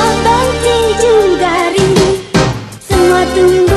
Abang T juga rindu Semua tunggu